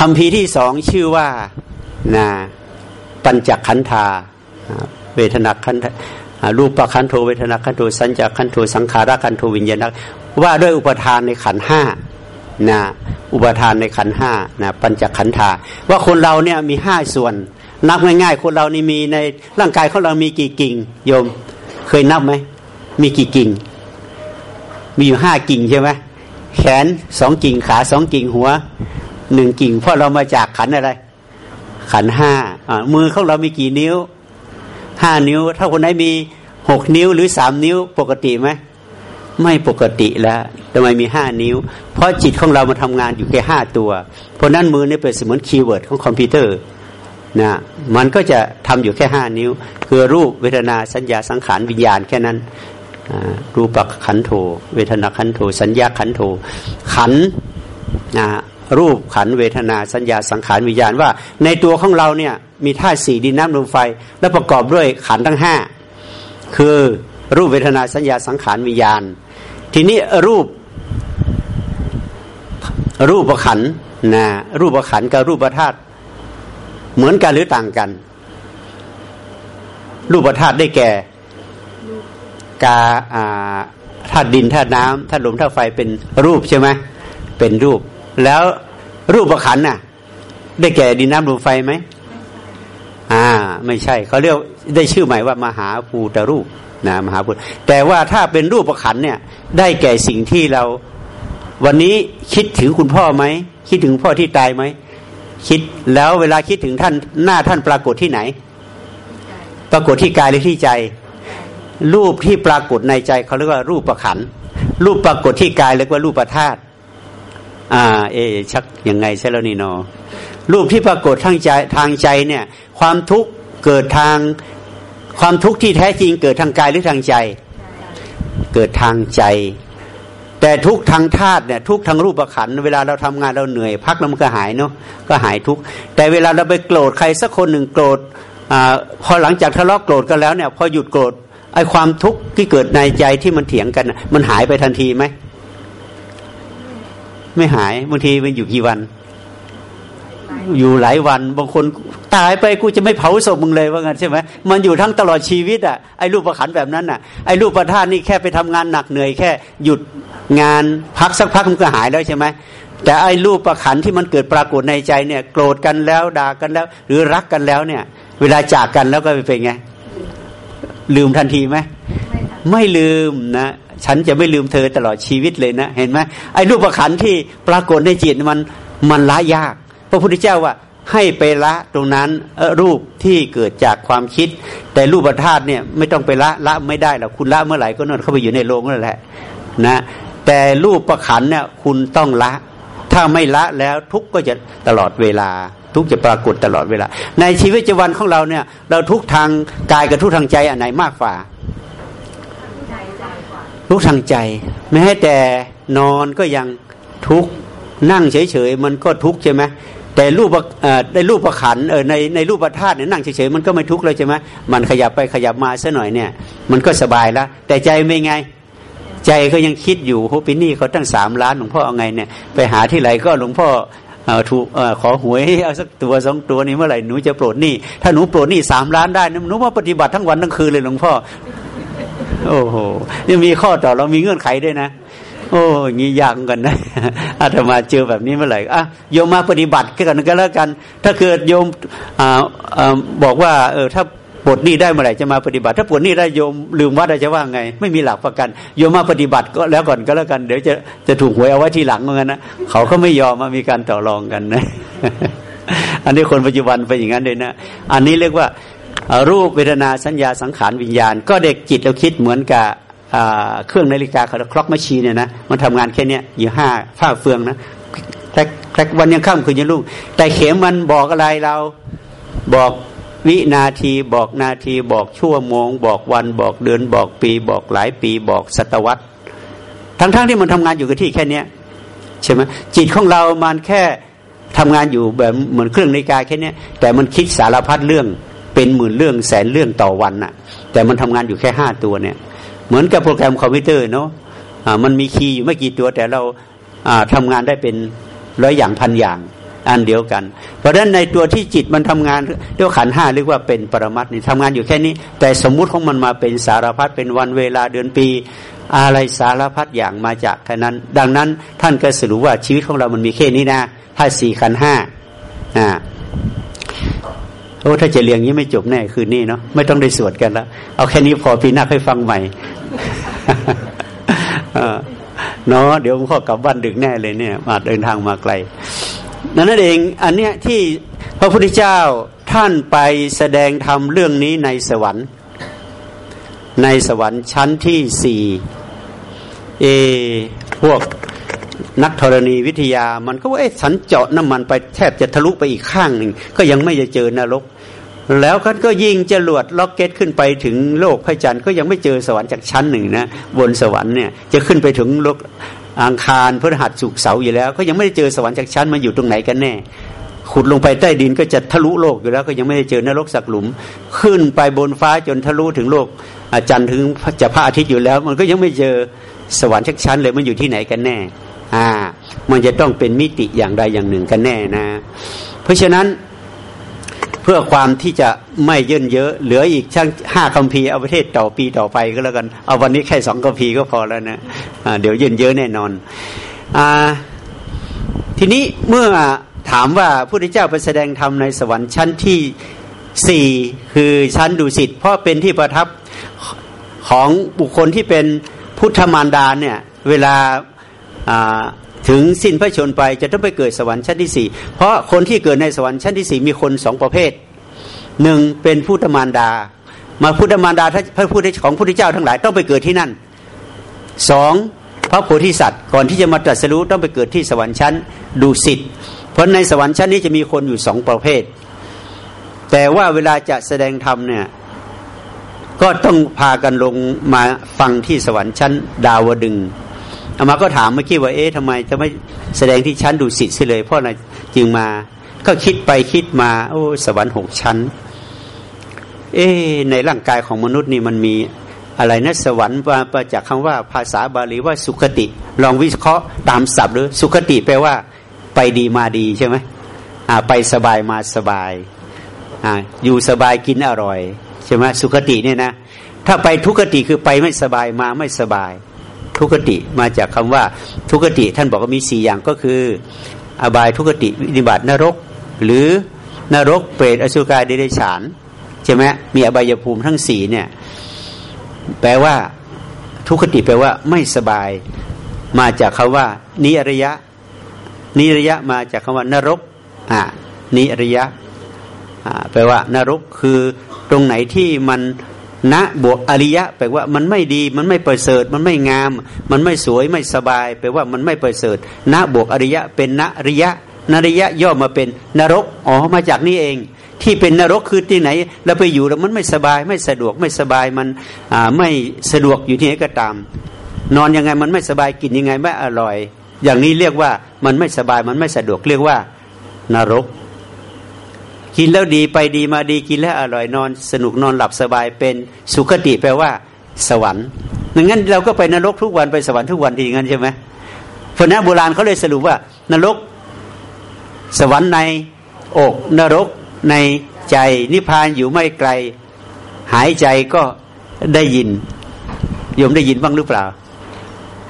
คำพีที่สองชื่อว่านะปัญจขันธาเวทนาขันธรูปขันโทเวทนาขันโทสัญญาขันโทสังขารขันโทวิญญาณว่าด้วยอุปทานในขันห้านะอุปทานในขันห้านะปัญจขันธาว่าคนเราเนี่ยมีห้าส่วน นับง่ายๆคนเรานี่มีในร่างกายของเรามีกี่กิ่งโยม เคยนับไหมมีกี่กิ่ง มีอยู่ห้ากิ่งใช่ไหมแขนสองกิ่งขาสองกิ่งหัว หนึ่งกิ่ง เพราะเรามาจากขันธ์อะไร ขันธ์ห้ามือของเรามีกี่นิ้วห้านิ้ว ถ้าคนไหนมีหกนิ้วหรือสามนิ้วปกติไหมไม่ปกติแล้วทำไมมีห้านิ้ว เพราะจิตของเรามาทำงานอยู่แค่ห้าตัว เพราะนั้นมือนี่เป็นเสมือนคีย์เวิร์ดของคอมพิวเตอร์นะมันก็จะทำอยู่แค่ห้านิ้ว คือรูปเวทนาสัญญาสังขารวิญญาณแค่นั้นรูปขันโธเวทนาขันโธสัญญาขันโธขันนะ รูปขันเวทนาสัญญาสังขารวิญญาณว่า ในตัวของเราเนี่ยมีธาตุสี่ดินน้ำลมไฟ และประกอบด้วยขันทั้งห้าคือรูปเวทนาสัญญาสังขารวิญญาณ ทีนี้รูป รูปขันนะรูปขันกับรูปธาตุเหมือนกันหรือต่างกัน รูปธาตุได้แก่กาธาตุดินธาตุน้ำธาตุลมธาตุไฟเป็นรูปใช่ไหมเป็นรูป แล้วรูปประขันน่ะ ได้แก่ดินน้ำลมไฟไหมอ่า ไม่ใช่เขาเรียกได้ชื่อใหม่ว่ามหาภูตรูปนะมหาภูตแต่ว่าถ้าเป็นรูปประขันเนี่ย ได้แก่สิ่งที่เรา วันนี้คิดถึงคุณพ่อไหมคิดถึงพ่อที่ตายไหมคิดแล้วเวลาคิดถึงท่านหน้าท่านปรากฏที่ไหน ปรากฏที่กายหรือที่ใจ รูปที่ปรากฏในใจเขาเรียกว่ารูปประขันรูปปรากฏที่กายเรียกว่ารูปประธาตุ อ่า เอ ชักยังไงใช่แล้วนี่นอรูปที่ปรากฏทางใจทางใจเนี่ย ความทุกข์เกิดทางความทุกข์ที่แท้จริงเกิดทางกายหรือทางใจ เกิดทางใจ แต่ทุกทางธาตุเนี่ยทุกทางรูปประขันเวลาเราทำงานเราเหนื่อย พักแล้วมันก็หายเนาะก็หายทุกแต่เวลาเราไปโกรธใครสักคนหนึ่งโกรธอพอหลังจากทะเลาะโกรธกันแล้วเนี่ย พอหยุดโกรธไอ้ความทุกข์ที่เกิดในใจที่มันเถียงกัน มันหายไปทันทีไหม ไม่หายบางทีมันอยู่กี่วัน อยู่หลายวันบางคนตายไปกูจะไม่เผาศพมึงเลยว่างั้นใช่ไหมมันอยู่ทั้งตลอดชีวิตอะไอ้รูปประขันแบบนั้นอะไอ้รูปประธานนี่แค่ไปทำงานหนักเหนื่อยแค่ หยุดงานพักสักพักมันก็หายแล้วใช่ไหมแต่ไอ้รูปประขันที่มันเกิดปรากฏในใจเนี่ยโกรธกันแล้วด่ากันแล้ว หรือรักกันแล้วเนี่ย เวลาจากกันแล้วก็เป็นไง ลืมทันทีไหมไม่ลืมนะ ฉันจะไม่ลืมเธอตลอดชีวิตเลยนะ เห็นไหมไอ้รูปขันที่ปรากฏในจิตมันมันละยาก พระพุทธเจ้าว่าให้ไปละตรงนั้นรูปที่เกิดจากความคิด แต่รูปธาตุเนี่ยไม่ต้องไปละละไม่ได้หรอกคุณละเมื่อไหร่ก็นอนเข้าไปอยู่ในโรงนั่นแหละนะแต่รูปประขันเนี่ยคุณต้องละ ถ้าไม่ละแล้วทุกก็จะตลอดเวลา ทุกจะปรากฏตลอดเวลา ในชีวิตประจำวันของเราเนี่ย เราทุกทางกายกับทุกทางใจอันไหนมากกว่า ทุกทางใจ แม้แต่นอนก็ยังทุกนั่งเฉยๆมันก็ทุกใช่ไหมแต่รูปในรูปประขันเออในในรูปธาตุเนี่ยนั่งเฉยๆมันก็ไม่ทุกเลยใช่ไหมมันขยับไปขยับมาซะหน่อยเนี่ย มันก็สบายแล้ว แต่ใจไม่ไง ใจก็ยังคิดอยู่โหปีนี่เขาตั้งสามล้านหลวงพ่อเอาไงเนี่ยไปหาที่ไหนก็หลวงพ่อถูกขอหวยเอาสักตัวสองตัวนี้เมื่อไหร่หนูจะโปรดนี่ถ้าหนูโปรดนี่สามล้านได้หนูมาปฏิบัติทั้งวันทั้งคืนเลยหลวงพ่อ โอ้โหยังมีข้อต่อเรามีเงื่อนไขด้วยนะ โอ้ยงี้ยากกันนะอาตมาเจอแบบนี้เมื่อไหร่อะโยมมาปฏิบัติกันก็แล้วกัน ถ้าเกิดโยมอ่าบอกว่า เออถ้าปวดนี่ได้เมื่อไหร่จะมาปฏิบัติ ถ้าปวดนี่ได้โยมลืมวัดจะว่าไง ไม่มีหลักประกัน โยมมาปฏิบัติก็แล้วก่อนก็แล้วกัน เดี๋ยวจะจะถูกหวยเอาไว้ทีหลังเหมือนกันนะเขาก็ไม่ยอมมามีการต่อรองกันนะ อันนี้คนปัจจุบันเป็นอย่างนั้นเลยนะ อันนี้เรียกว่า รูปเวทนาสัญญาสังขารวิญญาณ ก็เด็กจิตเราคิดเหมือนกับเครื่องนาฬิกาคล็อกมชชีเนี่ยนะมันทำงานแค่นี้อยู่ห้าฝ้าเฟืองนะแต่แต่วันยังค่ำคืนยังลูกแต่เข็มมันบอกอะไรเราบอกวินาทีบอกนาทีบอกชั่วโมง บอกวันบอกเดือนบอกปี บอกหลายปีบอกศตวรรษ ทั้งๆทที่มันทำงานอยู่กับที่แค่เนี้ยใช่ไหมจิตของเรามันแค่ทำงานอยู่แบบเหมือนเครื่องนาฬิกาแค่นี้แต่มันคิดสารพัดเรื่อง เป็นหมื่นเรื่องแสนเรื่องต่อวันน่ะ แต่มันทำงานอยู่แค่ห้าตัวเนี่ย เหมือนกับโปรแกรมคอมพิวเตอร์เนาะะมันมีคีย์อยู่ไม่กี่ตัว แต่เราทำงานได้เป็นร้อยอย่างพันอย่างอันเดียวกัน เพราะฉะนั้นในตัวที่จิตมันทำงานเรียกขันห้าเรียกว่าเป็นปรมัตนี่ทำงานอยู่แค่นี้ แต่สมมุติของมันมาเป็นสารพัดเป็นวันเวลาเดือนปี อะไรสารพัดอย่างมาจากแค่นั้น ดังนั้นท่านก็สรุปว่าชีวิตของเรามันมีแค่นี้นะถ้าสี่ขันห้าอ่า โอ้ถ้าจะเรียงนี้ไม่จบแน่คืนนี้เนาะไม่ต้องได้สวดกันแล้วเอาแค่นี้พอปีหน้าค่อยฟังใหม่เนาะเดี๋ยวผมขอกลับบ้านดึกแน่เลยเนี่ย มาเดินทางมาไกลนั่นเองอันเนี้ยที่พระพุทธเจ้าท่านไปแสดงธรรมเรื่องนี้ในสวรรค์ ในสวรรค์ชั้นที่สี่เอพวก นักธรณีวิทยามันก็ว่าเอ๊ะสันเจาะน้ำมันไปแทบจะทะลุไปอีกข้างหนึ่งก็ยังไม่จะเจอนรก แล้วก็ยิงจรวดล็อกเก็ตขึ้นไปถึงโลกพระจันทร์ก็ยังไม่เจอสวรรค์จากชั้นหนึ่งนะบนสวรรค์เนี่ยจะขึ้นไปถึงโลกอังคารพฤหัสสุกเสาอยู่แล้ว ก็ยังไม่ได้เจอสวรรค์จากชั้นมาอยู่ตรงไหนกันแน่ ขุดลงไปใต้ดินก็จะทะลุโลกอยู่แล้ว ก็ยังไม่ได้เจอนรกสักหลุม ขึ้นไปบนฟ้าจนทะลุถึงโลกอาจารย์ถึงจะพระอาทิตย์อยู่แล้ว มันก็ยังไม่เจอสวรรค์ชักชั้นเลยมันอยู่ที่ไหนกันแน่ อ่า มันจะต้องเป็นมิติอย่างใดอย่างหนึ่งกันแน่นะ เพราะฉะนั้นเพื่อความที่จะไม่เยินเยอะ เหลืออีกช่างห้าคัมภีร์เอาประเทศต่อปีต่อไปก็แล้วกัน เอาวันนี้แค่สองคัมภีร์ก็พอแล้วนะะเดี๋ยวเยินเยอะแน่นอนอทีนี้เมื่อถามว่าพระพุทธเจ้าไปแสดงธรรมในสวรรค์ชั้นที่สี่คือชั้นดุสิตเพราะเป็นที่ประทับของบุคคลที่เป็นพุทธมารดาเนี่ย เวลา ถึงสิ้นพระชนไปจะต้องไปเกิดสวรรค์ชั้นที่สี่เพราะคนที่เกิดในสวรรค์ชั้นที่สี่มีคนสองประเภทหนึ่งเป็นพุทธมารดา มาพุทธมารดาพระพุทธของพระพุทธเจ้าทั้งหลายต้องไปเกิดที่นั่นสองพระโพธิสัตว์ก่อนที่จะมาตรัสรู้ต้องไปเกิดที่สวรรค์ชั้นดุสิตเพราะในสวรรค์ชั้นนี้จะมีคนอยู่สองประเภท แต่ว่าเวลาจะแสดงธรรมเนี่ยก็ต้องพากันลงมาฟังที่สวรรค์ชั้นดาวดึง อามาก็ถามเมื่อกี้ว่าเอ๊ะทำไมจะไม่แสดงที่ชั้นดุสิตเลยเพราะอะไรจึงมา ก็คิดไปคิดมา โอ้สวรรค์หกชั้น เอ๊ในร่างกายของมนุษย์นี่มันมีอะไรนะสวรรค์มาจากคำว่าภาษาบาลีว่าสุขติ ลองวิเคราะห์ตามศัพท์หรือสุขติแปลว่า ไปดีมาดีใช่ไหมอ่าไปสบายมาสบายอ่าอยู่สบายกินอร่อยใช่ไหมสุขติเนี่ยนะถ้าไปทุกขติคือไปไม่สบายมาไม่สบาย ทุกติมาจากคำว่าทุกติ ท่านบอกว่ามีสี่อย่างก็คือ อบายทุกติวินิบัตินรก หรือนรกเปรตอสุกายเดรัจฉานใช่ไหมมีอบายภูมิทั้งสี่เนี่ยแปลว่า ทุกติแปลว่า ไม่สบาย มาจากคาว่า นิริยะ นิริยะมาจากคำว่า นรกอ่านิริยะอ่าแปลว่า นรกคือตรงไหนที่มัน ณบวกอริยะแปลว่ามันไม่ดีมันไม่ประเสริฐ มันไม่งาม มันไม่สวยไม่สบาย แปลว่ามันไม่ประเสริฐณบวกอริยะเป็นณริยะนริยะย่อมาเป็นนรกอ๋อมาจากนี่เอง ที่เป็นนรกคือที่ไหนเราไปอยู่แล้วมันไม่สบาย ไม่สะดวกไม่สบายมันไม่สะดวกอยู่ที่ไหนก็ตาม นอนยังไงมันไม่สบายกินยังไงไม่อร่อย อย่างนี้เรียกว่ามันไม่สบายมันไม่สะดวกเรียกว่านรก กินแล้วดีไปดีมาดีกินแล้วอร่อยนอน สนุกนอนหลับสบายเป็นสุขติแปลว่าสวรรค์ดังนั้นเราก็ไปนรกทุกวันไปสวรรค์ทุกวันทีงั้นใช่ไหมเพราะนั้นโบราณเขาเลยสรุปว่า นรกสวรรค์ในอกนรกในใจนิพพานอยู่ไม่ไกล หายใจก็ได้ยินโยมได้ยินบ้างหรือเปล่า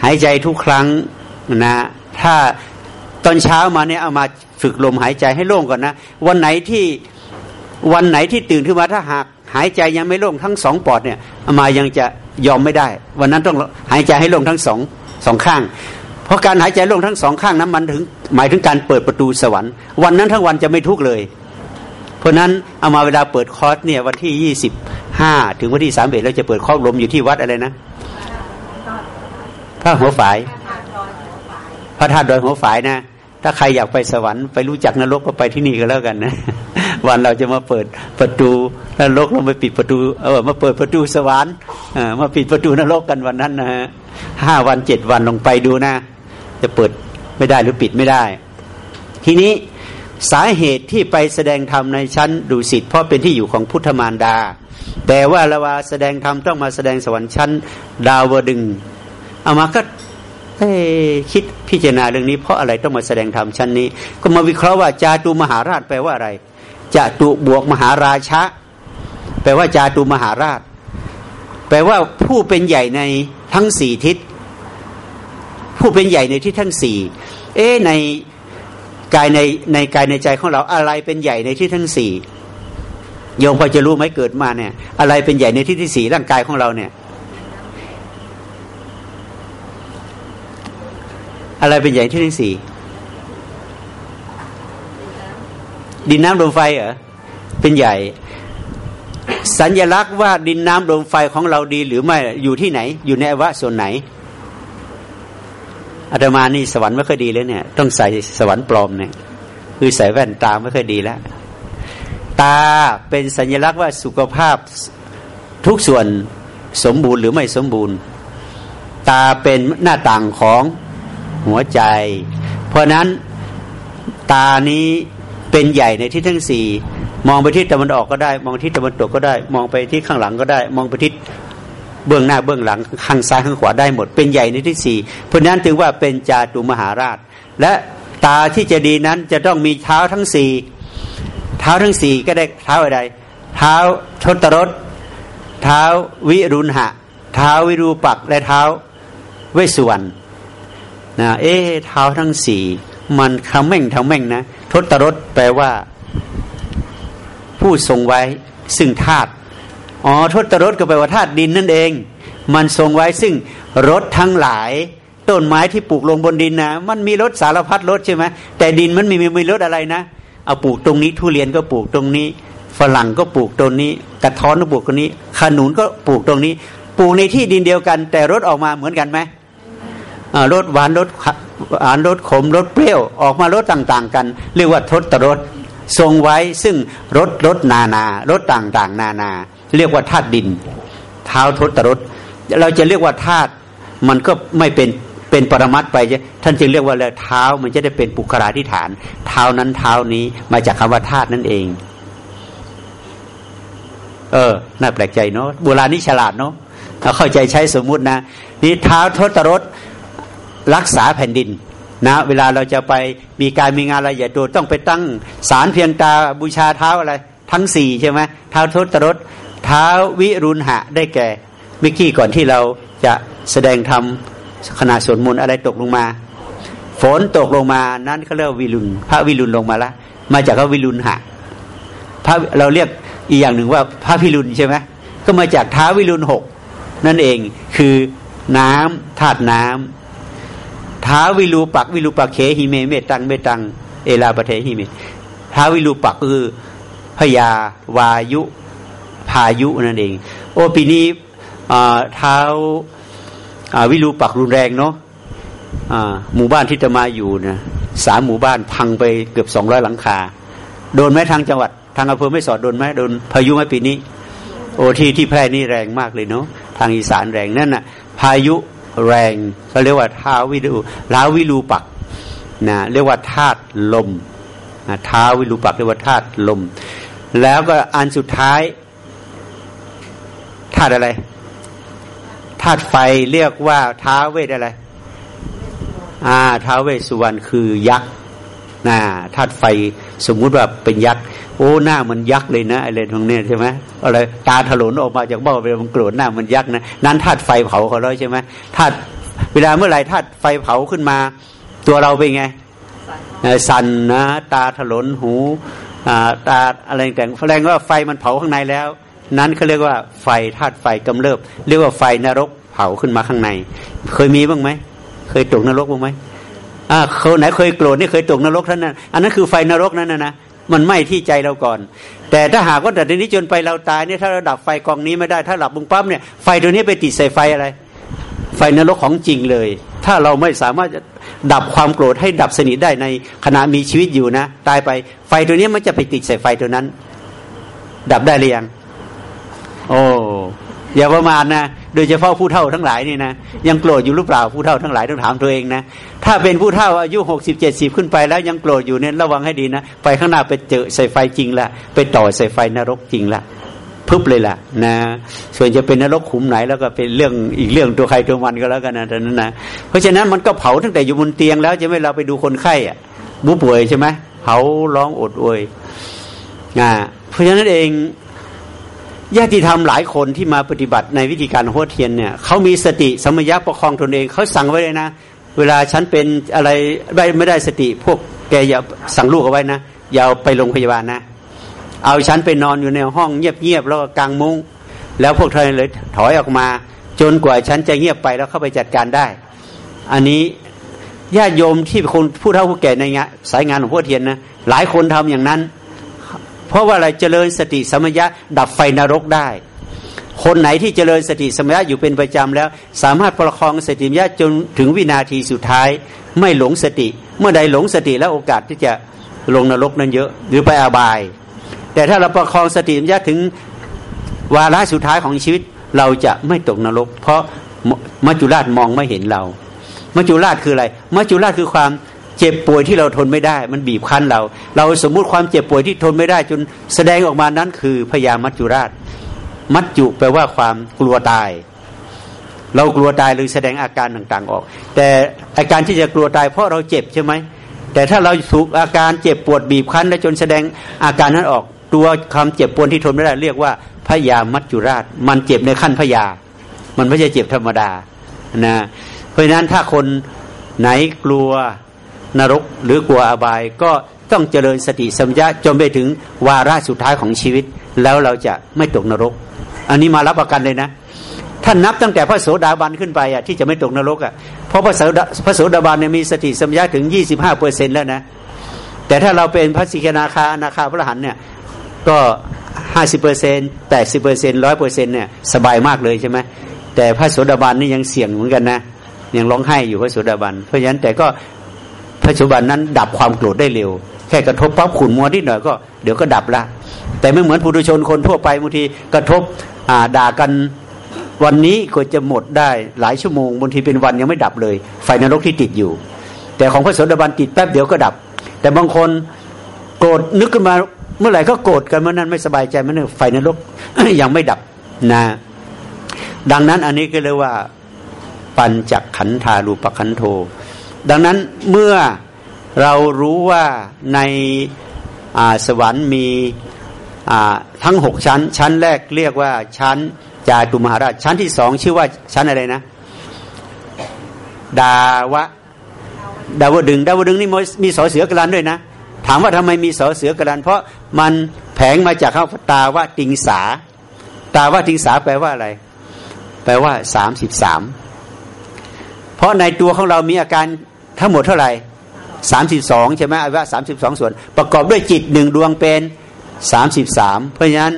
หายใจทุกครั้งนะถ้าตอนเช้ามาเนี่ยเอามา ฝึกลมหายใจให้โล่งก่อนนะวันไหนที่วันไหนที่ตื่นขึ้นมาถ้าหากหายใจยังไม่โล่งทั้งสองปอดเนี่ยมายังจะยอมไม่ได้ วันนั้นต้องหายใจให้โล่งทั้งสองสองข้าง เพราะการหายใจโล่งทั้งสองข้างนั้นมันถึงหมายถึงการเปิดประตูสวรรค์ วันนั้นทั้งวันจะไม่ทุกข์เลย เพราะนั้นเอามาเวลาเปิดคอร์สเนี่ยวันที่ยี่สิบห้าถึงวันที่สามเอ็ดเราจะเปิดคอร์สลมอยู่ที่วัดอะไรนะพระหัวฝายพระธาตุดอยหัวฝายนะ ถ้าใครอยากไปสวรรค์ไปรู้จักนรกก็ไปที่นี่ก็แล้วกันนะวันเราจะมาเปิดประตูนรกเราไปปิดประตูเออมาเปิดประตูสวรรค์เออมาปิดประตูนรกกันวันนั้นนะฮะห้าวันเจ็ดวันลงไปดูนะ จะเปิดไม่ได้หรือปิดไม่ได้ ทีนี้สาเหตุที่ไปแสดงธรรมในชั้นดุสิตเพราะเป็นที่อยู่ของพุทธมารดา แต่ว่าละว่าแสดงธรรมต้องมาแสดงสวรรค์ชั้น ดาวดึงเอามาก็ เอ้คิดพิจารณาเรื่องนี้เพราะอะไรต้องมาแสดงธรรมชั้นนี้ ก็มาวิเคราะห์ว่าจาตุมหาราชแปลว่าอะไรจาตุบวกมหาราชะ แปลว่าจาตุมหาราช แปลว่าผู้เป็นใหญ่ในทั้งสี่ทิศ ผู้เป็นใหญ่ในทิศทั้งสี่เอ๊ในกายในในกายในใจของเราอะไรเป็นใหญ่ในที่ทั้งสี่โยมพอจะรู้ไหมเกิดมาเนี่ย อะไรเป็นใหญ่ในที่ที่สี่ร่างกายของเราเนี่ย อะไรเป็นใหญ่ที่ที่สี่ดินน้ำลมไฟเหรอเป็นใหญ่ สัญลักษณ์ว่าดินน้ำลมไฟของเราดีหรือไม่อยู่ที่ไหน อยู่ในอวะส่วนไหนอาตมานี่สวรรค์ไม่ค่อยดีเลยเนี่ย ต้องใส่สวรรค์ปลอมเนี่ยคือใส่แว่นตาไม่ค่อยดีแล้ว ตาเป็นสัญลักษณ์ว่าสุขภาพทุกส่วนสมบูรณ์หรือไม่สมบูรณ์ ตาเป็นหน้าต่างของ หัวใจ เพราะนั้นตานี้เป็นใหญ่ในที่ทั้งสี่มองไปที่ตะวันออกก็ได้ มองที่ตะวันตกก็ได้ มองไปที่ข้างหลังก็ได้ มองไปที่เบื้องหน้าเบื้องหลังข้างซ้ายข้างขวาได้หมด เป็นใหญ่ในที่สี่เพราะนั้นถือว่าเป็นจาตุมหาราช และตาที่จะดีนั้นจะต้องมีเท้าทั้งสี่เท้าทั้งสี่ก็ได้เท้าอะไรเท้าชนตรสเท้าวิรุณหะ เท้าวิรูปักและเท้าเวสุวรรณ นะเอ๊เท้าทั้งสี่มันคำแม่งทำแม่งนะทศรสแปลว่า ผู้ทรงไว้ซึ่งธาตุอ๋อทศรสก็แปลว่าธาตุดินนั่นเอง มันทรงไว้ซึ่งรถทั้งหลาย ต้นไม้ที่ปลูกลงบนดินนะมันมีรถสารพัดรถใช่ไหมแต่ดินมันมีมีรถอะไรนะเอาปลูกตรงนี้ทุเรียนก็ปลูกตรงนี้ ฝรั่งก็ปลูกตรงนี้ กระท้อนก็ปลูกตรงนี้ ขนุนก็ปลูกตรงนี้ ปลูกในที่ดินเดียวกัน แต่รถออกมาเหมือนกันไหม รถหวานรถหวานรถขมรถเปรี้ยวออกมารถต่าง ๆ กัน เรียกว่าทศรถทรงไว้ซึ่งรถรถนานารถต่างๆ นานา เรียกว่าธาตุดิน เท้าทศรถเราจะเรียกว่าธาตุมันก็ไม่เป็นเป็นปรมัตไป ท่านจึงเรียกว่าเท้ามันจะได้เป็นปุคราธิฐาน เท้านั้นเท้านี้มาจากคำว่าธาตุนั่นเอง เออ น่าแปลกใจเนาะโบราณนี่ฉลาดเนาะเข้าใจใช้สมมุตินะนี่เท้าทศรถ รักษาแผ่นดินนะเวลาเราจะไปมีการมีงานอะไรใหญ่โตต้องไปตั้งศาลเพียงตาบูชาเท้าอะไร ทั้งสี่ใช่ไหมเท้าทศรถเท้าวิรุณหะได้แก่เมื่อกี้ก่อนที่เราจะแสดงธรรมขณะสวดมนต์อะไรตกลงมา ฝนตกลงมานั้นเขาเรียกวิรุณพระวิรุณลงมาละมาจากพระวิรุณหะพระเราเรียกอีกอย่างหนึ่งว่าพระพิรุณใช่ไหมก็มาจากท้าวิรุณหกนั่นเองคือน้ำธาตุน้ำ ท้าวิรูปักวิรูปักเขหิเมเมตังเมตัง เอลาปเทหิเมท้าวิรูปักคือพยาวายุพายุนั่นเอง โอปีนี้เท้าวิรูปักรุนแรงเนาะหมู่บ้านที่จะมาอยู่นะสามหมู่บ้านพังไปเกือบสองร้อยหลังคา โดนไหมทางจังหวัด ทางอำเภอไม่สอดโดนไหมโดนพายุไหมปีนี้ โอที่ที่แพร่นี่แรงมากเลยเนาะทางอีสานแรงนั่นน่ะ พายุ แรงเขาเรียกว่าท้าวิรูลาวิรูปักนะเรียกว่าธาตุลมท้าวิรูปักเรียกว่าธาตุลม แล้วก็อันสุดท้ายธาตุอะไรธาตุไฟเรียกว่าท้าเวทอะไรอ่าท้าเวสสุวรรณคือยักษ์นะธาตุไฟสมมุติว่าเป็นยักษ์ โอ้หน้ามันยักษ์เลยนะอะไรตรงนี้ใช่ไหมอะไรตาถลนออกมาจากเบ้าเวลามันโกรธหน้ามันยักษ์นะนั้นธาตุไฟเผาเขาแล้วใช่ไหมธาตุเวลาเมื่อไหร่ธาตุไฟเผาขึ้นมา ตัวเราเป็นไงสั่นนะตาถลนหูตาอะไรแต่งแสดงว่าไฟมันเผาข้างในแล้ว นั้นเขาเรียกว่าไฟธาตุไฟกำเริบ เรียกว่าไฟนรกเผาขึ้นมาข้างใน เคยมีบ้างไหมเคยตกนรกบ้างไหมอ่าเขาไหนเคยโกรธนี่เคยตกนรกท่านนั้นอันนั้นคือไฟนรกนั่นนะนะ มันไหม้ที่ใจเราก่อน แต่ถ้าหากว่าแต่ทีนี้จนไปเราตายเนี่ยถ้าเราดับไฟกองนี้ไม่ได้ถ้าหลับบุงปั๊บเนี่ยไฟตัวนี้ไปติดใส่ไฟอะไร ไฟนรกของจริงเลย ถ้าเราไม่สามารถดับความโกรธให้ดับสนิทได้ในขณะมีชีวิตอยู่นะ ตายไปไฟตัวนี้มันจะไปติดใส่ไฟตัวนั้น ดับได้หรือยังโอ้ อย่าประมาทนะ โดยเฉพาะผู้เฒ่าทั้งหลายนี่นะยังโกรธอยู่หรือเปล่าผู้เฒ่าทั้งหลายต้องถามตัวเองนะถ้าเป็นผู้เฒ่าอายุหกสิบเจ็ดสิบขึ้นไปแล้วยังโกรธอยู่เนี่ยระวังให้ดีนะไปข้างหน้าไปเจอใส่ไฟจริงละไปต่อใส่ไฟนรกจริงละพึบเลยล่ะนะส่วนจะเป็นนรกขุมไหนแล้วก็เป็นเรื่องอีกเรื่องตัวใครตัวมันก็แล้วกันนะตอนนั้นนะเพราะฉะนั้นมันก็เผาตั้งแต่อยู่บนเตียงแล้วจะไม่เราไปดูคนไข้อะบุป่วยใช่ไหมเผาร้องอดอวยอ่าเพราะฉะนั้นเอง ญาติธรรมหลายคนที่มาปฏิบัติในวิธีการโหดเทียนเนี่ยเขามีสติสมัยะประคองตนเองเขาสั่งไว้เลยนะ เวลาฉันเป็นอะไรไม่ไม่ได้สติ พวกแกอย่าสั่งลูกเอาไว้นะอย่าไปโรงพยาบาลนะ เอาฉันไปนอนอยู่ในห้องเงียบๆแล้วก็กางมุง้ง แล้วพวกเธอเลยถอยออกมา จนกว่าฉันจะเงียบไปแล้วเข้าไปจัดการได้ อันนี้ญาติโยมที่คนผู้เฒ่าผู้แก่ในงานสายงานของพ่อเทียนนะหลายคนทำอย่างนั้น เพราะว่าอะไรเจริญสติสมัยะดับไฟนรกได้ คนไหนที่เจริญสติสมัยะอยู่เป็นประจำแล้ว สามารถประคองสติสมัยะจนถึงวินาทีสุดท้าย ไม่หลงสติ เมื่อใดหลงสติแล้วโอกาสที่จะลงนรกนั้นเยอะ หรือไปอาบาย แต่ถ้าเราประคองสติสมัยะถึงวาระสุดท้ายของชีวิตเราจะไม่ตกนรก เพราะมัจจุราชมองไม่เห็นเรา มัจจุราชคืออะไร มัจจุราชคือความ เจ็บป่วยที่เราทนไม่ได้ มันบีบคั้นเรา เราสมมุติความเจ็บป่วยที่ทนไม่ได้ จนแสดงออกมานั้นคือพยามัจจุราช มัจจุแปลว่าความกลัวตาย เรากลัวตายหรือแสดงอาการต่างๆออก แต่อาการที่จะกลัวตายเพราะเราเจ็บใช่ไหมแต่ถ้าเราถูกอาการเจ็บปวดบีบคั้น และจนแสดงอาการนั้นออก ตัวความเจ็บปวดที่ทนไม่ได้เรียกว่าพยามัจจุราช มันเจ็บในขั้นพยา มันไม่ใช่เจ็บธรรมดานะเพราะฉะนั้นถ้าคนไหนกลัว นรกหรือกลัวอบายก็ต้องเจริญสติสัมยาจนไปถึงวาระสุดท้ายของชีวิต แล้วเราจะไม่ตกนรก อันนี้มารับประกันเลยนะท่านนับตั้งแต่พระโสดาบันขึ้นไปอะที่จะไม่ตกนรกอะเพราะพระโสดาพระโสดาบันเนี่ยมีสติสัมยาถึงยี่สิบห้าเปอร์เซ็นแล้วนะแต่ถ้าเราเป็นพระสิกนาคาอนาคาพระหันเนี่ยก็ห้าสิบเปอร์เซ็นแปดสิบเปอร์เซ็นร้อยเปอร์เซ็นเนี่ยสบายมากเลยใช่ไหมแต่พระโสดาบันนี่ยังเสี่ยงเหมือนกันนะยังร้องไห้อยู่พระโสดาบัน เพราะฉะนั้นแต่ก็ พระโสดาบันนั้นดับความโกรธได้เร็ว แค่กระทบปั๊บขุนมัวนิดหน่อยก็เดี๋ยวก็ดับละ แต่ไม่เหมือนผู้ดุชนคนทั่วไปบางทีกระทบด่ากันวันนี้ก็จะหมดได้หลายชั่วโมงบางทีเป็นวันยังไม่ดับเลย ไฟนรกที่ติดอยู่ แต่ของพระโสดาบันติดแป๊บเดียวก็ดับ แต่บางคนโกรธนึกขึ้นมาเมื่อไหร่ก็โกรธกันเมื่อนั้นไม่สบายใจเมื่อนั้นไฟนรกยังไม่ดับนะ ดังนั้นอันนี้ก็เลยว่า ปัญจขันธารูปขันโท ดังนั้นเมื่อเรารู้ว่าในสวรรค์มีทั้งหกชั้น ชั้นแรกเรียกว่าชั้นจาตุมหาราช ชั้นที่สองชื่อว่าชั้นอะไรนะ ดาวะดาวดึงดาวดึงนี่มีสอเสือกรันด้วยนะ ถามว่าทำไมมีสอเสือกรัน เพราะมันแผงมาจากข้าวตาวะติงสา ตาวะติงสาแปลว่าอะไร แปลว่าสามสิบสามเพราะในตัวของเรามีอาการ ทั้งหมดเท่าไหร่สามสิบสองใช่ไหมอวัยวะสามสิบสองส่วน ประกอบด้วยจิตหนึ่งดวงเป็นสามสิบสามเพราะฉะนั้น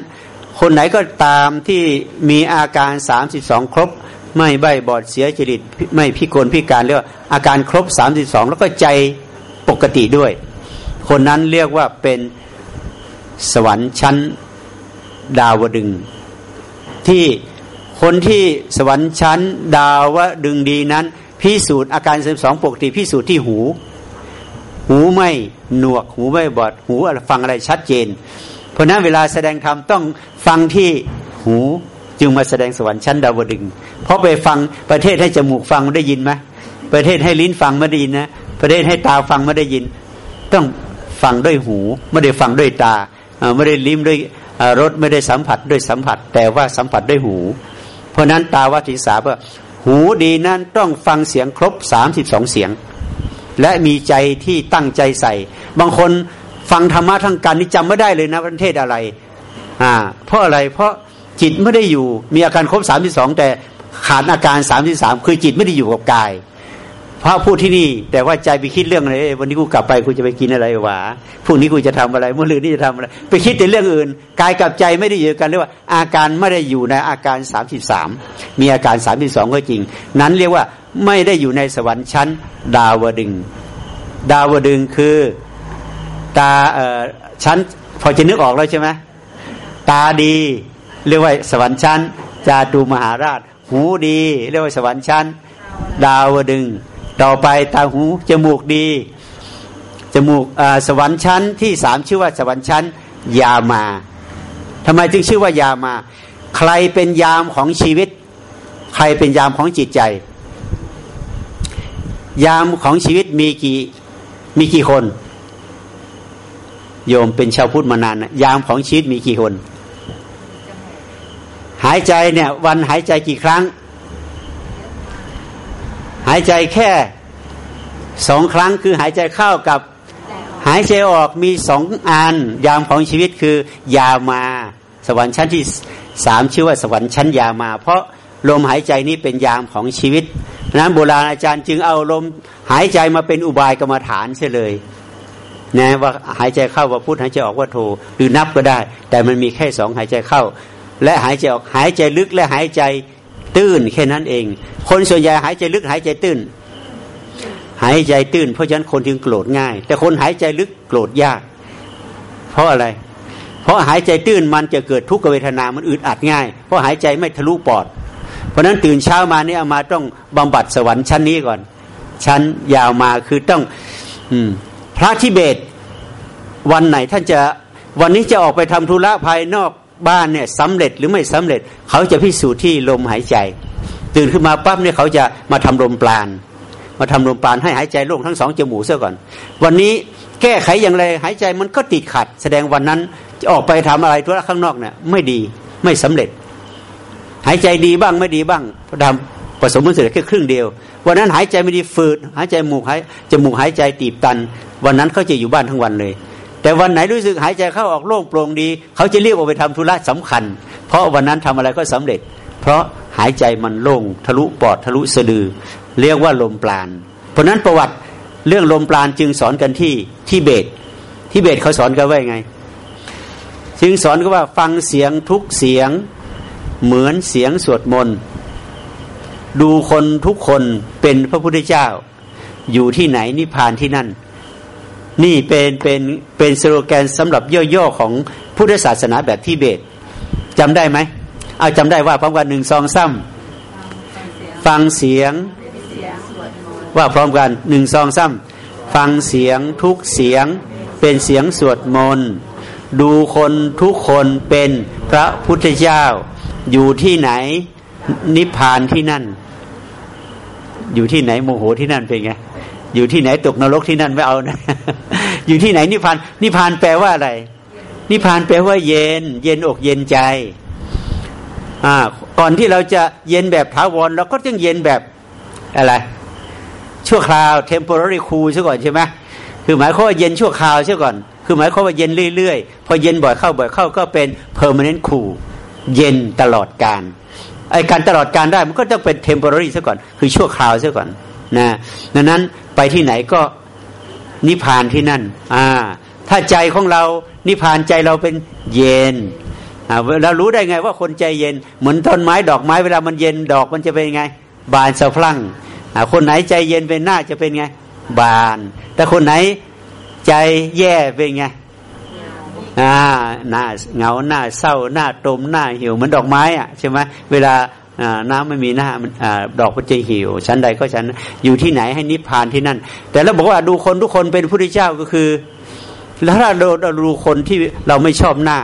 คนไหนก็ตามที่มีอาการสามสิบสองครบ ไม่ใบบอดเสียจริตไม่พิกลพิการเรียกว่าอาการครบสามสิบสองแล้วก็ใจปกติด้วย คนนั้นเรียกว่าเป็นสวรรค์ชั้นดาวดึง ที่คนที่สวรรค์ชั้นดาวดึงดีนั้น พิสูจน์อาการสิบสองปกติพิสูจน์ที่หู หูไม่หนวก หูไม่บอด หูฟังอะไรชัดเจน เพราะนั้นเวลาแสดงธรรมต้องฟังที่หูจึงมาแสดงสวรรค์ชั้นดาวดึง เพราะไปฟังประเทศให้จมูกฟังได้ยินไหมประเทศให้ลิ้นฟังไม่ได้ยินนะประเทศให้ตาฟังไม่ได้ยิน ต้องฟังด้วยหูไม่ได้ฟังด้วยตาไม่ได้ลิ้มด้วยรสไม่ได้สัมผัสด้วยสัมผัส แต่ว่าสัมผัสด้วยหู เพราะนั้นตาวัติสาว่า หูดีนั้นต้องฟังเสียงครบสามสิบสองเสียง และมีใจที่ตั้งใจใส่ บางคนฟังธรรมะทั้งการนี่จำไม่ได้เลยนะประเทศอะไร อ่า เพราะอะไรเพราะจิตไม่ได้อยู่ มีอาการครบสามสิบสองแต่ขาดอาการสามสิบสามคือจิตไม่ได้อยู่กับกาย พระพูดที่นี่ แต่ว่าใจไปคิดเรื่องอะไรวันนี้กูกลับไปกูจะไปกินอะไรหวะพรุ่งนี้กูจะทำอะไรเมื่อรืนนี้จะทำอะไร ไปคิดแต่เรื่องอื่นกายกับใจไม่ได้อยู่กันเรียกว่า อาการไม่ได้อยู่ในอาการสามสิบสามมีอาการสามสิบสองก็จริง นั้นเรียกว่าไม่ได้อยู่ในสวรรค์ชั้น ดาวดึง ดาวดึงคือตาเอ่อชั้น พอจะนึกออกแล้วใช่ไหมตาดี เรียกว่าสวรรค์ชั้นจาตุมหาราช หูดี เรียกว่าสวรรค์ชั้น ดาวดึง ต่อไปตาหูจมูกดีจมูกสวรรค์ชั้นที่สามชื่อว่าสวรรค์ชั้น ยามาทำไมจึงชื่อว่ายามา ใครเป็นยามของชีวิต ใครเป็นยามของจิตใจ ยามของชีวิตมีกี่มีกี่คน โยมเป็นชาวพุทธมานานยามของชีวิตมีกี่คน หายใจเนี่ย วันหายใจกี่ครั้ง หายใจแค่สองครั้งคือหายใจเข้ากับหายใจออกมีสองอันยามของชีวิตคือยามา สวรรค์ชั้นที่สามชื่อว่าสวรรค์ชั้นยามา เพราะลมหายใจนี้เป็นยามของชีวิตนั้นโบราณอาจารย์จึงเอาลมหายใจมาเป็นอุบายกรรมฐานเสียเลยนะว่าหายใจเข้าว่าพุทหายใจออกว่าโทหรือนับก็ได้ แต่มันมีแค่สองหายใจเข้า และหายใจออกหายใจลึกและหายใจ ตื้นแค่นั้นเอง คนส่วนใหญ่หายใจลึกหายใจตื้น หายใจตื้น เพราะฉะนั้นคนจึงโกรธง่าย แต่คนหายใจลึกโกรธยาก เพราะอะไร เพราะหายใจตื้นมันจะเกิดทุกขเวทนามันอึดอัดง่าย เพราะหายใจไม่ทะลุปอด เพราะนั้นตื่นเช้ามาเนี่ยมาต้องบำบัดสวรรค์ชั้นนี้ก่อน ชั้นยาวมาคือต้องอพระทิเบตวันไหนท่านจะวันนี้จะออกไปทำธุระภายนอก บ้านเนี่ยสำเร็จหรือไม่สำเร็จ เขาจะพิสูจน์ที่ลมหายใจ ตื่นขึ้นมาปั๊บเนี่ยเขาจะมาทำลมปราณมาทำลมปราณให้หายใจโล่งทั้งสองจมูกเสียก่อน วันนี้แก้ไขอย่างไรหายใจมันก็ติดขัด แสดงวันนั้นจะออกไปทำอะไรธุระข้างนอกเนี่ยไม่ดีไม่สำเร็จ หายใจดีบ้างไม่ดีบ้างพอทำผสมมันเสร็จแค่ครึ่งเดียว วันนั้นหายใจไม่ดีฝืดหายใจหมูกหายจมูกหายใจตีบตัน วันนั้นเขาจะอยู่บ้านทั้งวันเลย แต่วันไหนรู้สึกหายใจเข้าออกโล่งโปร่งดี เขาจะเรียกออกไปทำธุระสำคัญ เพราะวันนั้นทำอะไรก็สำเร็จ เพราะหายใจมันโล่งทะลุปอดทะลุสะดือ เรียกว่าลมปราณ เพราะนั้นประวัติเรื่องลมปราณจึงสอนกันที่ที่เบตที่เบตเขาสอนกันว่าไง จึงสอนกันว่าฟังเสียงทุกเสียงเหมือนเสียงสวดมนต์ดูคนทุกคนเป็นพระพุทธเจ้า อยู่ที่ไหนนิพพานที่นั่น นี่เป็นเป็นเป็นสโลแกนสำหรับย่อๆของพุทธศาสนาแบบที่เบตจำได้ไหมเอาจำได้ว่าพร้อมกันหนึ่งซองซ้ำฟังเสียง ว่าพร้อมกันหนึ่งซองซ้ำฟังเสียงทุกเสียง เป็นเสียงสวดมนต์ดูคนทุกคนเป็นพระพุทธเจ้า อยู่ที่ไหนนิพพานที่นั่น อยู่ที่ไหนโมโหที่นั่นเป็นไง อยู่ที่ไหนตกนรกที่นั่นไม่เอานะ อยู่ที่ไหนนิพพาน นิพพานแปลว่าอะไร นิพพานแปลว่าเย็น เย็นอกเย็นใจ อ่า ก่อนที่เราจะเย็นแบบถาวรเราก็ต้องเย็นแบบอะไร ชั่วคราว temporary cool ซะก่อนใช่ไหมคือหมายความว่าเย็นชั่วคราวซะก่อน คือหมายความว่าเย็นเรื่อยๆ พอเย็นบ่อยเข้าบ่อยเข้าก็เป็น permanent cool เย็นตลอดการไอการตลอดการได้มันก็ต้องเป็น temporary ซะก่อน คือชั่วคราวซะก่อน นะดังนั้นไปที่ไหนก็นิพพานที่นั่น อ่า ถ้าใจของเรานิพพานใจเราเป็นเย็นเรารู้ได้ไงว่าคนใจเย็น เหมือนต้นไม้ดอกไม้เวลามันเย็นดอกมันจะเป็นไง บานสะพรั่งคนไหนใจเย็นเป็นหน้าจะเป็นไง บาน แต่คนไหนใจแย่เป็นไงอ่าหน้าเหงาหน้าเศร้าหน้าตมหน้าหิวเหมือนดอกไม้อะใช่ไหมเวลา น้ำไม่มีหน้าอดอกมันจะหิวชั้นใดก็ชั้นอยู่ที่ไหนให้นิพพานที่นั่น แต่เราบอกว่าดูคนทุกคนเป็นพระพุทธเจ้าก็คือ แล้วถ้าเราดูคนที่เราไม่ชอบหน้า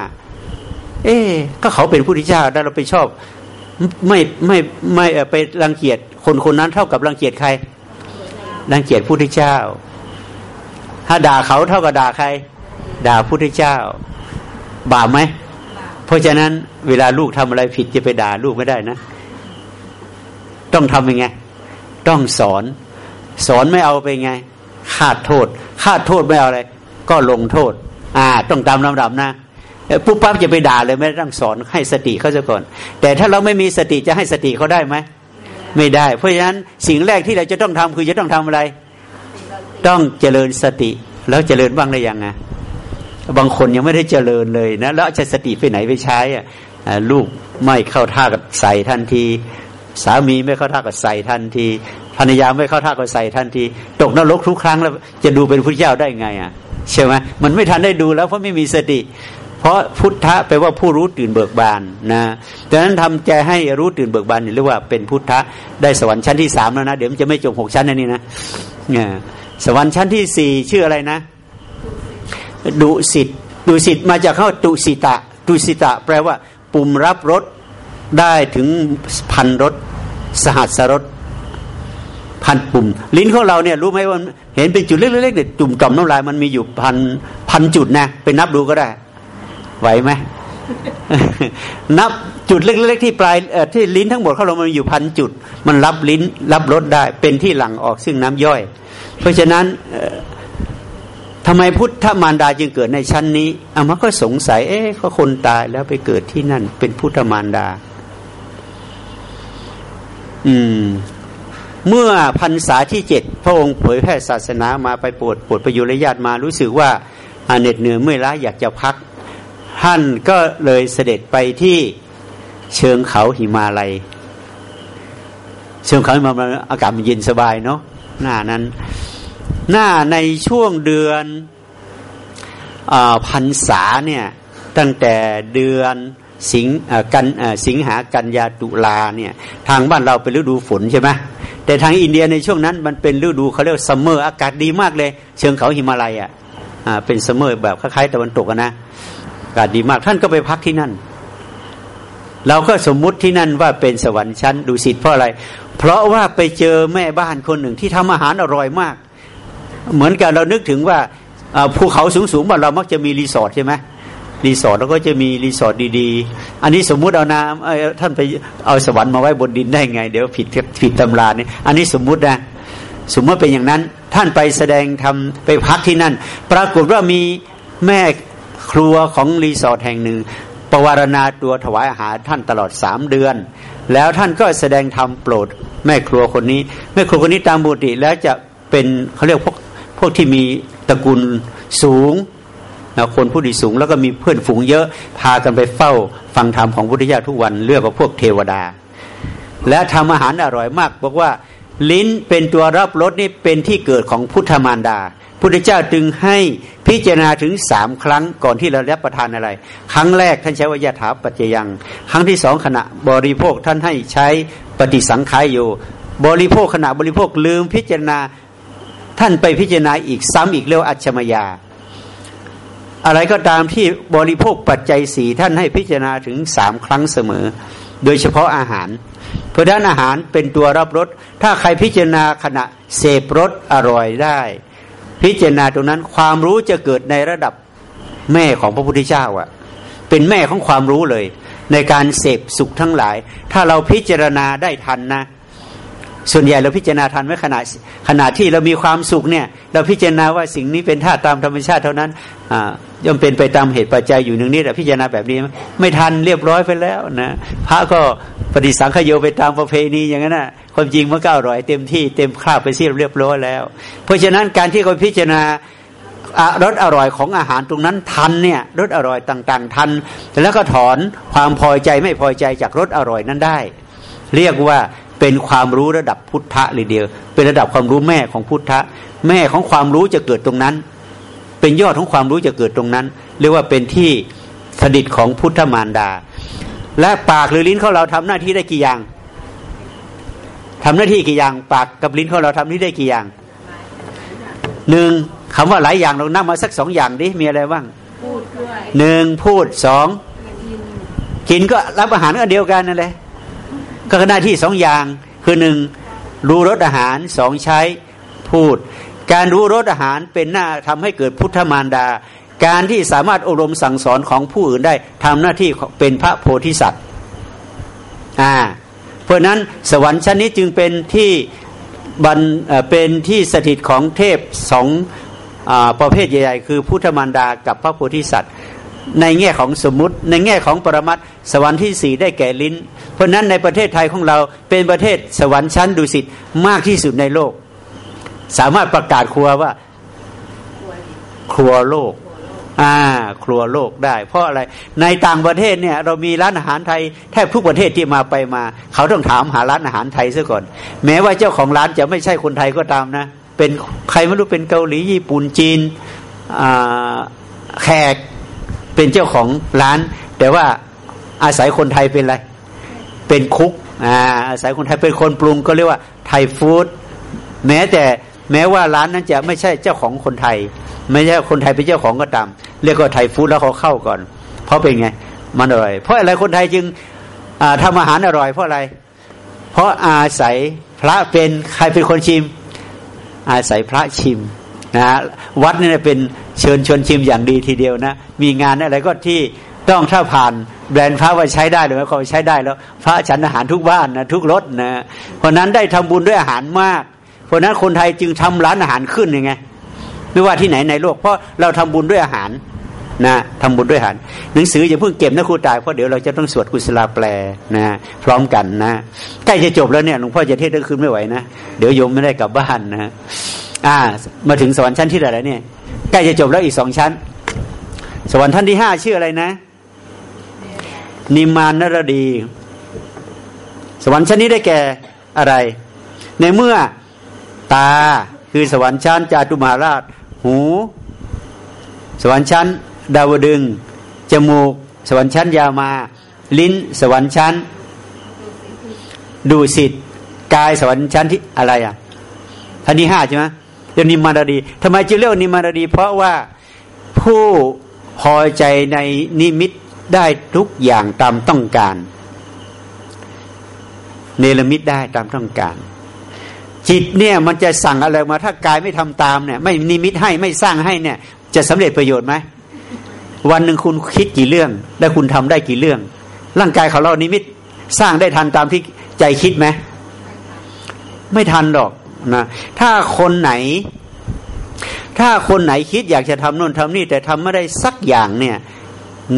เอ๊ก็เขาเป็นพระพุทธเจ้าแล้วเราไปชอบ ไม่ไม่ไม่ไปรังเกียจคนคนนั้นเท่ากับรังเกียจใครรังเกียจพุทธเจ้า ถ้าด่าเขาเท่ากับด่าใคร ด่าพุทธเจ้า บาปไหมเพราะฉะนั้นเวลาลูกทำอะไรผิดจะไปด่าลูกไม่ได้นะ ต้องทำยังไง ต้องสอน สอนไม่เอาไปไงคาดโทษคาดโทษไม่เอาอะไร ก็ลงโทษ อ่า ต้องตามลำดับนะปุ๊บปั๊บจะไปด่าเลยไม่ต้องสอนให้สติเขาซะก่อน แต่ถ้าเราไม่มีสติจะให้สติเขาได้ไหมไม่ได้ เพราะฉะนั้นสิ่งแรกที่เราจะต้องทำคือจะต้องทำอะไร ต้องเจริญสติ แล้วเจริญบ้างได้ยังไงบางคนยังไม่ได้เจริญเลยนะแล้วจะสติไปไหนไปใช้อะลูกไม่เข้าท่ากับใส่ทันที สามีไม่เข้าท่ากับใส่ทันทีภรรยาไม่เข้าท่ากับใส่ทันที ตกนรกทุกครั้งแล้วจะดูเป็นพระเจ้าได้ไงอะใช่ไหมมันไม่ทันได้ดูแล้วเพราะไม่มีสติ เพราะพุทธะแปลว่าผู้รู้ตื่นเบิกบานนะดังนั้นทำใจให้รู้ตื่นเบิกบานเรียกว่าเป็นพุทธะได้สวรรค์ชั้นที่สามแล้วนะเดี๋ยวมันจะไม่จบหกชั้นนนี่นะเนี่ยสวรรค์ชั้นที่สี่ชื่ออะไรนะดุสิตดุสิตมาจากข้าตุสิตะตุสิตะ แปลว่าปุ่มรับรสได้ถึงพันรส สหัสรสพันปุ่ม ลิ้นของเราเนี่ยรู้ไหมว่าเห็นเป็นจุดเล็กๆเนี่ยจุ่มจอมน้ำลายมันมีอยู่พันพันจุดนะไปนับดูก็ได้ ไหวไหมนับจุดเล็กๆที่ปลายที่ลิ้นทั้งหมดของเรามันอยู่พันจุด มันรับลิ้นรับรสได้ เป็นที่หลั่งออกซึ่งน้ำย่อย เพราะฉะนั้นทำไมพุทธมารดาจึงเกิดในชั้นนี้อามาก็สงสัย เอ๊ะเขาคนตายแล้วไปเกิดที่นั่น เป็นพุทธมารดา อืม เมื่อพรรษาที่เจ็ดพระองค์เผยแพร่ศาสนามาไปปวดปวดประยุรญาติมารู้สึกว่าเหน็ดเหนื่อยเมื่อยล้าอยากจะพัก ท่านก็เลยเสด็จไปที่เชิงเขาหิมาลัย เชิงเขาหิมาลัยอากาศมันเย็นสบายเนาะหน้านั้น หน้าในช่วงเดือนเข้าพรรษาเนี่ย ตั้งแต่เดือน สิงกันสิงหากันยาตุลาเนี่ยทางบ้านเราเป็นฤดูฝนใช่ไหมแต่ทางอินเดียในช่วงนั้นมันเป็นฤดูเขาเรียก summer อากาศดีมากเลย เชิงเขาหิมาลัยอะเป็น summer แบบคล้ายๆตะวันตกนะอากาศดีมากท่านก็ไปพักที่นั่น เราก็สมมุติที่นั่นว่าเป็นสวรรค์ชั้นดูสิทธิ์เพราะอะไร เพราะว่าไปเจอแม่บ้านคนหนึ่งที่ทำอาหารอร่อยมาก เหมือนกันเรานึกถึงว่าภูเขาสูงๆบ้านเรามักจะมีรีสอร์ทใช่ไหม รีสอร์ทแล้วก็จะมีรีสอร์ทดีๆ อันนี้สมมุติเอานะท่านไปเอาสวรรค์มาไว้บนดินได้ไง เดี๋ยวผิดผิดตำราเนี่ยอันนี้สมมุตินะสมมติเป็นอย่างนั้น ท่านไปแสดงทำไปพักที่นั่น ปรากฏว่ามีแม่ครัวของรีสอร์ทแห่งหนึ่งประวารณาตัวถวายอาหารท่านตลอดสามเดือน แล้วท่านก็แสดงธรรมโปรด แม่ครัวคนนี้ แม่ครัวคนนี้ตามบุตรแล้วจะเป็นเขาเรียกพวกพวกที่มีตระกูลสูง คนผู้ดีสูง แล้วก็มีเพื่อนฝูงเยอะ พากันไปเฝ้าฟังธรรมของพุทธเจ้าทุกวันเลือกว่าพวกเทวดา และทำอาหารอร่อยมาก บอกว่าลิ้นเป็นตัวรับรสนี่เป็นที่เกิดของพุทธมารดา พุทธเจ้าจึงให้พิจารณาถึงสามครั้งก่อนที่เรารับประทานอะไร ครั้งแรกท่านใช้วิยาถาปัจจยัง ครั้งที่สองขณะบริโภคท่านให้ใช้ปฏิสังขายอยู่บริโภคขณะบริโภคลืมพิจารณาท่านไปพิจารณาอีกซ้ำอีกเรียกอัจฉมยา อะไรก็ตามที่บริโภคปัจจัยสีท่านให้พิจารณาถึงสามครั้งเสมอ โดยเฉพาะอาหาร เพราะด้านอาหารเป็นตัวรับรสถ้าใครพิจารณาขณะเสพรสอร่อยได้ พิจารณาตรงนั้นความรู้จะเกิดในระดับแม่ของพระพุทธเจ้าอะเป็นแม่ของความรู้เลย ในการเสพสุขทั้งหลาย ถ้าเราพิจารณาได้ทันนะ ส่วนใหญ่เราพิจารณาทันไว้ขณะขณะที่เรามีความสุขเนี่ย เราพิจารณาว่าสิ่งนี้เป็นธาตุตามธรรมชาติเท่านั้นอ่าย่อมเป็นไปตามเหตุปัจจัยอยู่หนึ่งนี้แต่พิจารณาแบบนี้ไม่ทันเรียบร้อยไปแล้วนะพระก็ปฏิสังขโยไปตามประเพณีอย่างนั้นนะความจริงมันก็อร่อยเต็มที่เต็มคราบไปเสียเรียบร้อยแล้ว เพราะฉะนั้นการที่เขาพิจารณารสอร่อยของอาหารตรงนั้นทันเนี่ยรสอร่อยต่าง ๆ ทันแล้วก็ถอนความพอใจไม่พอใจจากรสอร่อยนั้นได้ เรียกว่า เป็นความรู้ระดับพุทธะเลยเดียว เป็นระดับความรู้แม่ของพุทธะ แม่ของความรู้จะเกิดตรงนั้น เป็นยอดของความรู้จะเกิดตรงนั้น เรียกว่าเป็นที่สดิตของพุทธมารดา และปากหรือลิ้นของเราทำหน้าที่ได้กี่อย่างทำหน้าที่กี่อย่าง ปากกับลิ้นของเราทำที่ได้กี่อย่างหนึ่งคำว่าหลายอย่างเรานั่งมาสักสองอย่างดิมีอะไรบ้างหนึ่งพูดสองกินก็รับอาหารก็เดียวกันนั่นแหละ ก็หน้าที่สองอย่างคือหนึ่งรู้รสอาหารสองใช้พูด การรู้รสอาหารเป็นหน้าทำให้เกิดพุทธมารดา การที่สามารถอบรมสั่งสอนของผู้อื่นได้ทำหน้าที่เป็นพระโพธิสัตว์อ่าเพราะนั้นสวรรค์ชั้นนี้จึงเป็นที่บันเป็นที่สถิตของเทพสองอประเภทใหญ่ ๆ คือพุทธมารดากับพระโพธิสัตว์ ในแง่ของสมมติ ในแง่ของปรมัตสวรรค์ที่สี่ได้แก่ลิ้น เพราะนั้นในประเทศไทยของเราเป็นประเทศสวรรค์ชั้นดุสิตมากที่สุดในโลก สามารถประกาศครัวว่า ครัวโลกอ่าครัวโลกได้ เพราะอะไรในต่างประเทศเนี่ย เรามีร้านอาหารไทยแทบทุกประเทศที่มาไปมา เขาต้องถามหาร้านอาหารไทยซะก่อน แม้ว่าเจ้าของร้านจะไม่ใช่คนไทยก็ตามนะ เป็นใครไม่รู้เป็นเกาหลีญี่ปุ่นจีนแขก เป็นเจ้าของร้าน แต่ว่าอาศัยคนไทยเป็นอะไร เป็นคุกอ่าอาศัยคนไทยเป็นคนปรุงก็เรียกว่าไทยฟู้ดแม้แต่แม้ว่าร้านนั้นจะไม่ใช่เจ้าของคนไทย ไม่ใช่คนไทยเป็นเจ้าของก็ตาม เรียกว่าไทยฟู้ดแล้วเขาเข้าก่อน เพราะเป็นไง มันอร่อย เพราะอะไรคนไทยจึงทำอาหารอร่อย เพราะอะไร เพราะอาศัยพระเป็นใครเป็นคนชิม อาศัยพระชิมนะวัดนี่เป็น เชิญชวนชิมอย่างดีทีเดียวนะ มีงานอะไรก็ที่ต้องถ้าผ่านแบรนด์พระว่าใช้ได้หรือไม่ก็ใช้ได้แล้ว พระฉันอาหารทุกบ้านนะทุกรถนะเพราะนั้นได้ทำบุญด้วยอาหารมาก เพราะนั้นคนไทยจึงทำร้านอาหารขึ้นยังไงไม่ว่าที่ไหนในโลกเพราะเราทำบุญด้วยอาหารนะทำบุญด้วยอาหาร หนังสืออย่าเพิ่งเก็บนะครูตายเพราะเดี๋ยวเราจะต้องสวดกุศลาแปลนะพร้อมกันนะใกล้จะจบแล้วเนี่ยหลวงพ่อจะเทศทั้งคืนไม่ไหวนะเดี๋ยวโยมไม่ได้กลับบ้านนะอ่ามาถึงสวรรค์ชั้นที่ไหนแล้วเนี่ย ใกล้จะจบแล้วอีกสองชั้น สวรรค์ชั้นที่ห้าชื่ออะไรนะ นิมานนรดี สวรรค์ชั้นนี้ได้แก่อะไร ในเมื่อตาคือสวรรค์ชั้นจาตุมาราช หู สวรรค์ชั้น ดาวดึง จมูก สวรรค์ชั้นยามา ลิ้น สวรรค์ชั้น ดูสิทธิ์กายสวรรค์ชั้นที่อะไรอะทันที่ห้าใช่ไหม รียกนิมมานดีทำไมจึงเรียกนิมมานดี เพราะว่าผู้พอใจในนิมิตได้ทุกอย่างตามต้องการ เนรมิตได้ตามต้องการ จิตเนี่ยมันจะสั่งอะไรมา ถ้ากายไม่ทำตามเนี่ย ไม่นิมิตให้ไม่สร้างให้เนี่ย จะสำเร็จประโยชน์ไหมวันหนึ่งคุณคิดกี่เรื่อง และคุณทำได้กี่เรื่อง ร่างกายของเรานิมิตสร้างได้ทันตามที่ใจคิดไหมไม่ทันหรอก นะถ้าคนไหน ถ้าคนไหนคิดอยากจะทำโน่นทำนี่ แต่ทำไม่ได้สักอย่างเนี่ย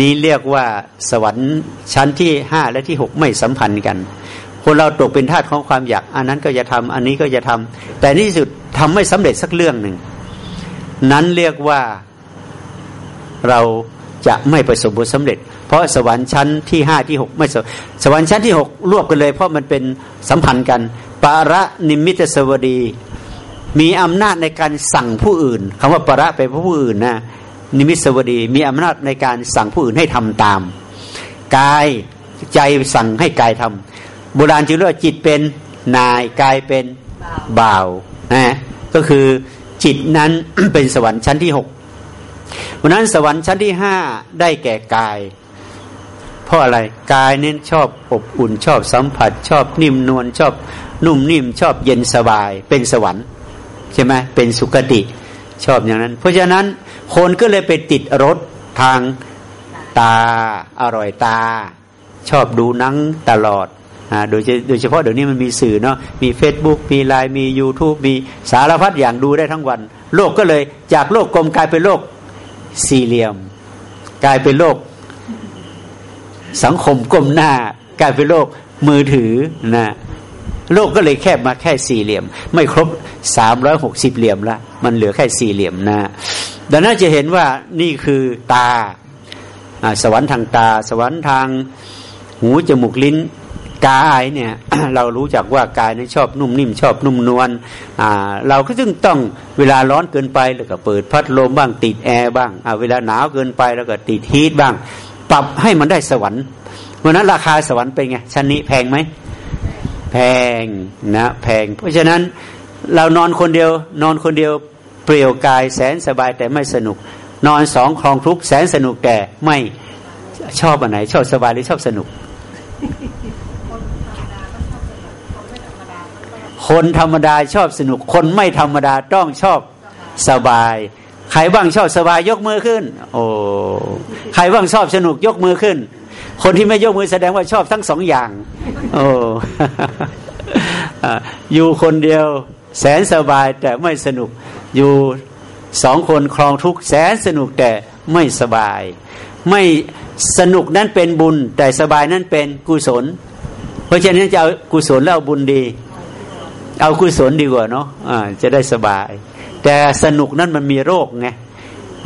นี้เรียกว่าสวรรค์ชั้นที่ห้าและที่หกไม่สัมพันธ์กัน คนเราตกเป็นทาสของความอยาก อันนั้นก็จะทำอันนี้ก็จะทำแต่ที่สุดทำไม่สำเร็จสักเรื่องหนึ่ง นั้นเรียกว่าเราจะไม่ประสบผลสำเร็จ เพราะสวรรค์ชั้นที่ห้าที่หกไม่สวรรค์ชั้นที่หกรวบกันเลย เพราะมันเป็นสัมพันธ์กัน ปาระนิมิตสวดี มีอำนาจในการสั่งผู้อื่นคำว่าปาระไปผู้อื่นนะนิมิตสวดี มีอำนาจในการสั่งผู้อื่นให้ทำตาม กายใจสั่งให้กายทำโบราณจึงเรียกว่าจิตเป็นนายกายเป็นบ่าวนะก็คือจิตนั้นเป็นสวรรค์ชั้นที่หกเพราะนั้นสวรรค์ชั้นที่ห้าได้แก่กาย เพราะอะไรกายเน้นชอบอบอุ่นชอบสัมผัส ชอบนิ่มนวลชอบนุ่มนิ่ม ชอบเย็นสบาย เป็นสวรรค์ใช่ไหมเป็นสุคติชอบอย่างนั้น เพราะฉะนั้นคนก็เลยไปติดรถทางตาอร่อยตา ชอบดูหนังตลอดอ่าโดยโดยเฉพาะเดี๋ยวนี้มันมีสื่อเนาะมี Facebook มีไลน์มี YouTube มีสารพัดอย่างดูได้ทั้งวัน โลกก็เลยจากโลกกลมกลายเป็นโลกสี่เหลี่ยม กลายเป็นโลก สังคมก้มหน้ากลายเป็นโลกมือถือนะโลกก็เลยแคบมาแค่สี่เหลี่ยม ไม่ครบสามร้อยหกสิบเหลี่ยมละมันเหลือแค่สี่เหลี่ยมนะดังนั้นจะเห็นว่านี่คือตาสวรรค์ทางตา สวรรค์ทางหูจมูกลิ้นกายเนี่ยเรารู้จักว่ากายนี่ชอบนุ่มนิ่มชอบนุ่มนวลเราก็จึงต้องเวลาร้อนเกินไปแล้วก็เปิดพัดลมบ้างติดแอร์บ้างเวลาหนาวเกินไปแล้วก็ติดฮีทบ้าง ปรับให้มันได้สวรรค์เพราะนั้นราคาสวรรค์เป็นไงชั้นนี้แพงไหมแพงนะแพง เพราะฉะนั้นเรานอนคนเดียว นอนคนเดียวเปลี่ยวกายแสนสบายแต่ไม่สนุก นอนสองคลองทุกแสนสนุกแต่ไม่ชอบอันไหน ชอบสบายหรือชอบสนุก คนธรรมดาชอบสนุก คนไม่ธรรมดาต้องชอบสบาย ใครบ้างชอบสบายยกมือขึ้น โอ้ใครบ้างชอบสนุกยกมือขึ้น คนที่ไม่ยกมือแสดงว่าชอบทั้งสองอย่าง โอ้อยู่คนเดียวแสนสบายแต่ไม่สนุกอยู่สองคนครองทุกแสนสนุกแต่ไม่สบาย ไม่สนุกนั้นเป็นบุญ แต่สบายนั้นเป็นกุศล เพราะฉะนั้นจะเอากุศลแล้วเอาบุญดี เอากุศลดีกว่าเนาะะจะได้สบาย แต่สนุกนั้นมันมีโรคไง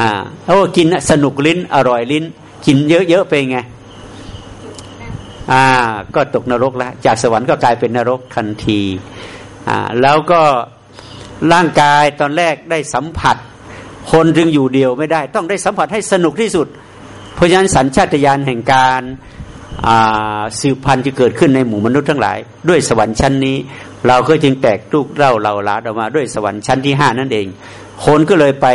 อ่าโอ้กินสนุกลิ้น อร่อยลิ้น กินเยอะๆไปไงอ่า ก็ตกนรกแล้วจากสวรรค์ก็กลายเป็นนรกทันทีอ่าแล้วก็ร่างกายตอนแรกได้สัมผัส คนจึงอยู่เดียวไม่ได้ ต้องได้สัมผัสให้สนุกที่สุด เพราะฉะนั้นสัญชาตญาณแห่งการสืบพันธุ์จะเกิดขึ้นในหมู่มนุษย์ทั้งหลาย ด้วยสวรรค์ชั้นนี้ เราก็จึงแตกลูกเล่าเราลาออกมาด้วยสวรรค์ชั้นที่ห้านั่นเอง คนก็เลยไป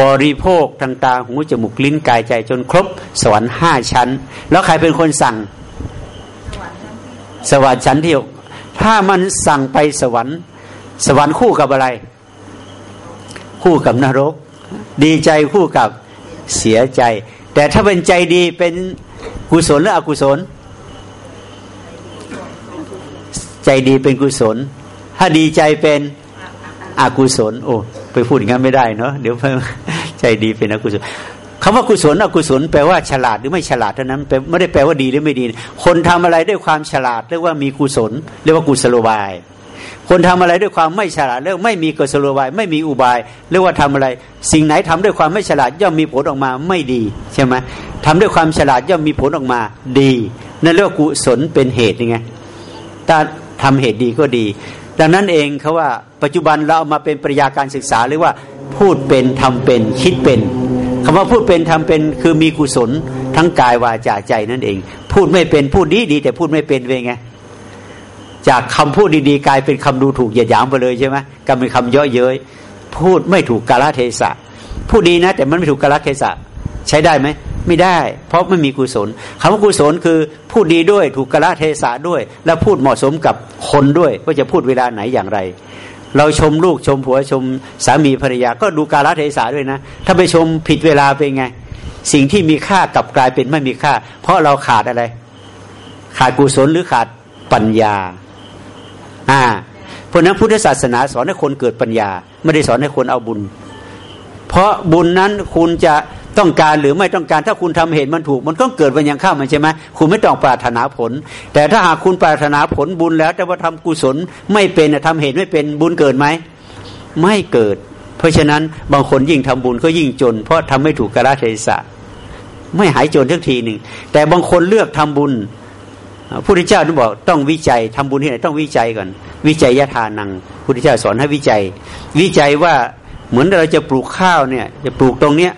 บริโภคทางตาหูจมูกลิ้นกายใจจนครบสวรรค์ห้าชั้น แล้วใครเป็นคนสั่ง สวรรค์ชั้นที่หกถ้ามันสั่งไปสวรรค์ สวรรค์คู่กับอะไร คู่กับนรก ดีใจคู่กับเสียใจ แต่ถ้าเป็นใจดีเป็นกุศลหรืออกุศล ใจดีเป็นกุศล ถ้าดีใจเป็นอกุศล โอ้ไปพูดอย่างนั้นไม่ได้เนาะเดี๋ยวใจดีเป็นอกุศลคำว่ากุศลอกุศลแปลว่าฉลาดหรือไม่ฉลาดเท่านั้นไม่ได้แปลว่าดีหรือไม่ดี คนทำอะไรด้วยความฉลาดเรียกว่ามีกุศล เรียกว่ากุศโลบาย คนทำอะไรด้วยความไม่ฉลาดเรียกไม่มีกุศโลบาย ไม่มีอุบายเรียกว่าทำอะไร สิ่งไหนทำด้วยความไม่ฉลาดย่อมมีผลออกมาไม่ดีใช่ไหมทำด้วยความฉลาดย่อมมีผลออกมาดีนั่นเรียกว่ากุศลเป็นเหตุยังไงถ้า ทำเหตุดีก็ดี ดังนั้นเองเขาว่าปัจจุบันเราเอามาเป็นปริยาการศึกษาเรียกว่าพูดเป็นทำเป็นคิดเป็นคำว่าพูดเป็นทำเป็นคือมีกุศลทั้งกายวาจาใจนั่นเอง พูดไม่เป็นพูดดีดีแต่พูดไม่เป็นเป็นไงจากคำพูดดีๆกลายเป็นคำดูถูกเหยียดหยามไปเลยใช่ไหมกลายเป็นคำเยาะเย้ยพูดไม่ถูกกาลเทศะพูดดีนะ แต่มันไม่ถูกกาลเทศะใช้ได้ไหม ไม่ได้ เพราะไม่มีกุศลคำว่ากุศลคือพูดดีด้วยถูกกาลเทศะด้วย และพูดเหมาะสมกับคนด้วยว่าจะพูดเวลาไหนอย่างไร เราชมลูกชมผัวชมสามีภรรยาก็ดูกาลเทศะด้วยนะ ถ้าไปชมผิดเวลาเป็นไง สิ่งที่มีค่ากลับกลายเป็นไม่มีค่า เพราะเราขาดอะไร ขาดกุศลหรือขาดปัญญา อ่าเพราะนั้นพุทธศาสนาสอนให้คนเกิดปัญญา ไม่ได้สอนให้คนเอาบุญ เพราะบุญนั้นคุณจะ ต้องการหรือไม่ต้องการถ้าคุณทำเหตุมันถูก มันก็เกิดวันยังข้ามันใช่ไหมคุณไม่ต้องปรารถนาผล แต่ถ้าหากคุณปรารถนาผลบุญแล้ว แต่ว่าทำกุศลไม่เป็นทำเหตุไม่เป็นบุญเกิดไหมไม่เกิด เพราะฉะนั้นบางคนยิ่งทำบุญก็ยิ่งจน เพราะทำไม่ถูกกระเทศะไม่หายจนทักทีหนึ่งแต่บางคนเลือกทำบุญพุทธเจ้าต้องบอกต้องวิจัยทำบุญที่ไหนต้องวิจัยก่อน วิจัยยะทานังพุทธเจ้าสอนให้วิจัย วิจัยว่าเหมือนเราจะปลูกข้าวเนี่ย จะปลูกตรงเนี้ย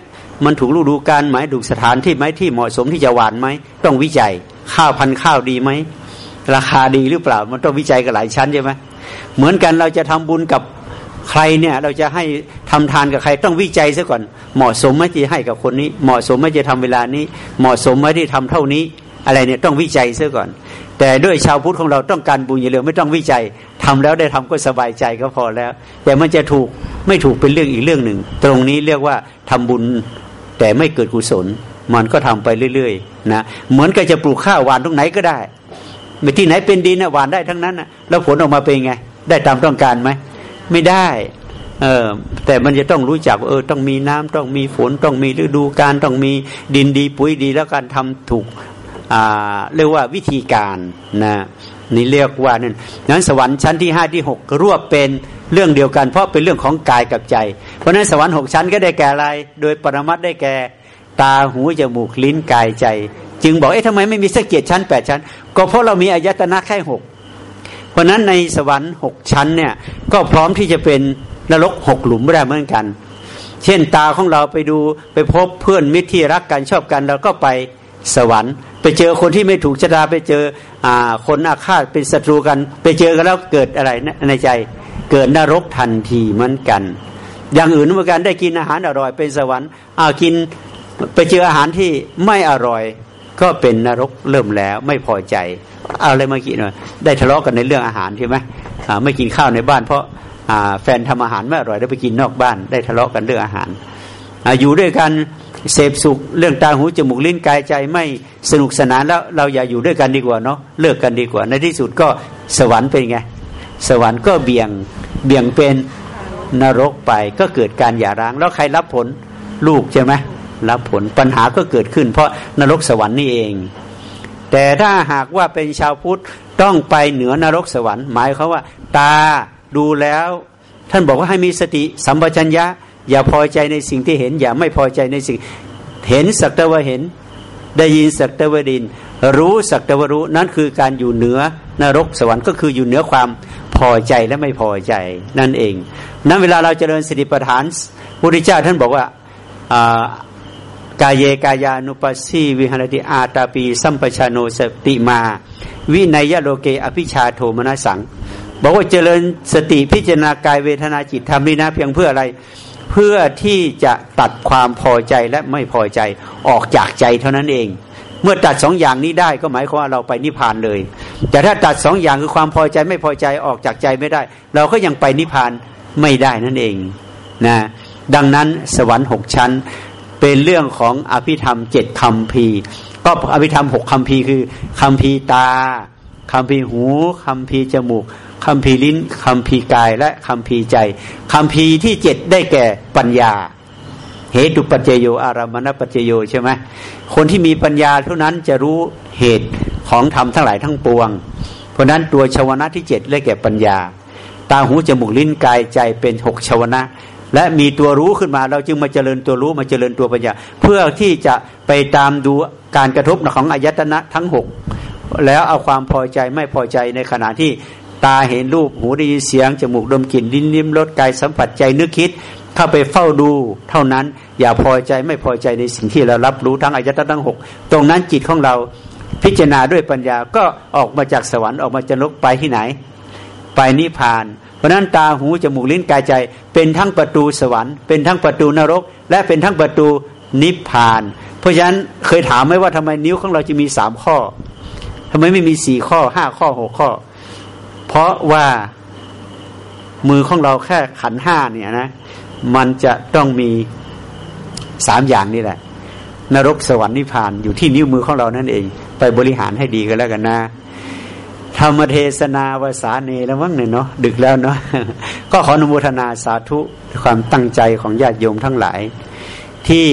มันถูกฤดูกาลไหมถูกสถานที่ไหมที่เหมาะสมที่จะหวานไหมต้องวิจัยข้าวพันข้าวดีไหมราคาดีหรือเปล่า มันต้องวิจัยกันหลายชั้นใช่ไหมเหมือนกันเราจะทำบุญกับใครเนี่ยเราจะให้ทำทานกับใครต้องวิจัยซะก่อน เหมาะสมไหมที่ให้กับคนนี้ เหมาะสมไหมจะทำเวลานี้ เหมาะสมไหมที่ทำเท่านี้ อะไรเนี่ยต้องวิจัยซะก่อน แต่ด้วยชาวพุทธของเราต้องการบุญอย่าเลยไม่ต้องวิจัยทำแล้วได้ทำก็สบายใจก็พอแล้ว แต่มันจะถูกไม่ถูกเป็นเรื่องอีกเรื่องหนึ่ง ตรงนี้เรียกว่าทำบุญ แต่ไม่เกิดกุศล มันก็ทำไปเรื่อยๆนะเหมือนกับจะปลูกข้าวหวานตรงไหนก็ได้ไม่ที่ไหนเป็นดินนะหวานได้ทั้งนั้นนะแล้วผลออกมาเป็นไง ได้ตามต้องการไหมไม่ได้เออแต่มันจะต้องรู้จักเออต้องมีน้ำต้องมีฝนต้องมีฤดูกาลต้องมีดินดีปุ๋ยดี แล้วการทำถูกอ่าเรียกว่าวิธีการนะนี่เรียกว่านั่นนั้นสวรรค์ชั้นที่ห้าที่หกรวบเป็นเรื่องเดียวกัน เพราะเป็นเรื่องของกายกับใจ เพราะนั้นสวรรค์หกชั้นก็ได้แก่อะไร โดยปรมัตได้แก่ตาหูจมูกลิ้นกายใจ จึงบอกเอ๊ะทำไมไม่มีสักเกียรติชั้นแปดชั้น ก็เพราะเรามีอายตนะแค่หกเพราะนั้นในสวรรค์หกชั้นเนี่ยก็พร้อมที่จะเป็นนรกหกหลุมได้เหมือนกัน เช่นตาของเราไปดูไปพบเพื่อนมิตรที่รักกันชอบกันเราก็ไปสวรรค์ ไปเจอคนที่ไม่ถูกชะตาไปเจออคนอาฆาตเป็นศัตรูกัน ไปเจอกันแล้วเกิดอะไรในใจ เกิดนรกทันทีเหมือนกัน อย่างอื่นเหมือนกันได้กินอาหารอร่อยเป็นสวรรค์อากินไปเจออาหารที่ไม่อร่อย ก็เป็นนรกเริ่มแล้วไม่พอใจเอาอะไรมากินได้ทะเลาะกันในเรื่องอาหารใช่ไหมไม่กินข้าวในบ้านเพราะแฟนทำอาหารไม่อร่อยได้ไปกินนอกบ้าน ได้ทะเลาะกันเรื่องอาหารออยู่ด้วยกันเสพสุขเรื่องตาหูจมูกลิ้นกายใจไม่สนุกสนานแล้วเราอย่าอยู่ด้วยกันดีกว่าเนาะเลิกกันดีกว่า ในที่สุดก็สวรรค์เป็นไง สวรรค์ก็เบี่ยงเบี่ยงเป็น นรกไปก็เกิดการหย่าร้าง แล้วใครรับผลลูกใช่ไหมรับผลปัญหาก็เกิดขึ้น เพราะนรกสวรรค์นี่เอง แต่ถ้าหากว่าเป็นชาวพุทธต้องไปเหนือนรกสวรรค์ หมายเขาว่า ตาดูแล้ว ท่านบอกว่าให้มีสติสัมปชัญญะ อย่าพอใจในสิ่งที่เห็น อย่าไม่พอใจในสิ่ง เห็นสักแต่ว่าเห็น ได้ยินสักแต่ว่าดิน รู้สักแต่ว่ารู้นั่นคือการอยู่เหนือนรกสวรรค์ก็คืออยู่เหนือความพอใจและไม่พอใจนั่นเอง นั้นเวลาเราเจริญสติปัฏฐานพุทธเจ้าท่านบอกว่ากายเยกายานุปัสสีวิหารติอาตาปี สัมปชาโนสติมา วินัยโลเกอภิชาโทมนัสัง บอกว่าเจริญสติพิจารณากายเวทนาจิตทำนี่นะเพียงเพื่ออะไรเพื่อที่จะตัดความพอใจและไม่พอใจออกจากใจเท่านั้นเอง เมื่อตัดสองอย่างนี้ได้ก็หมายความว่าเราไปนิพพานเลย แต่ถ้าตัดสองอย่างคือความพอใจไม่พอใจออกจากใจไม่ได้ เราก็ยังไปนิพพาน ไม่ได้นั่นเองนะดังนั้นสวรรค์หกชั้น เป็นเรื่องของอภิธรรมเจ็ดคำพีก็อภิธรรมหกคำพีคือคำพีตาคำพีหูคำพีจมูกคำพีลิ้นคำพีกายและคำพีใจคำพีที่เจ็ดได้แก่ปัญญา เหตุปัจเจโยอารามณปัจเจโยใช่ไหมคนที่มีปัญญาเท่านั้นจะรู้เหตุของธรรมทั้งหลายทั้งปวง เพราะนั้นตัวชวนะที่เจ็ดได้แก่ปัญญา ตาหูจมูกลิ้นกายใจเป็นหกชวนะ และมีตัวรู้ขึ้นมาเราจึงมาเจริญตัวรู้มาเจริญตัวปัญญา เพื่อที่จะไปตามดูการกระทบของอายตนะทั้งหกแล้วเอาความพอใจไม่พอใจในขณะที่ตาเห็นรูปหูได้ยินเสียงจมูกดมกลิ่นลิ้นลิ้มรสกายสัมผัสใจนึกคิดเข้าไปเฝ้าดูเท่านั้น อย่าพอใจไม่พอใจในสิ่งที่เรารับรู้ทั้งอายตนะทั้งหกตรงนั้นจิตของเราพิจารณาด้วยปัญญาก็ออกมาจากสวรรค์ออกมาจะลกไปที่ไหน ไปนิพพาน เพราะนั้นตาหูจมูกลิ้นกายใจ เป็นทั้งประตูสวรรค์ เป็นทั้งประตูนรก และเป็นทั้งประตูนิพพาน เพราะฉะนั้นเคยถามไหมว่าทำไมนิ้วของเราจะมีสามข้อทำไมไม่มีสี่ข้อห้าข้อหกข้อ เพราะว่ามือของเราแค่ขันห้าเนี่ยนะ มันจะต้องมีสามอย่างนี่แหละ นรกสวรรค์นิพพานอยู่ที่นิ้วมือของเรานั่นเอง ไปบริหารให้ดีก็แล้วกันนะ ธรรมเทศนาวสาเนแล้วมั้งเนี่ยเนาะดึกแล้วเนาะก็ขออนุโมทนาสาธุความตั้งใจของญาติโยมทั้งหลาย ที่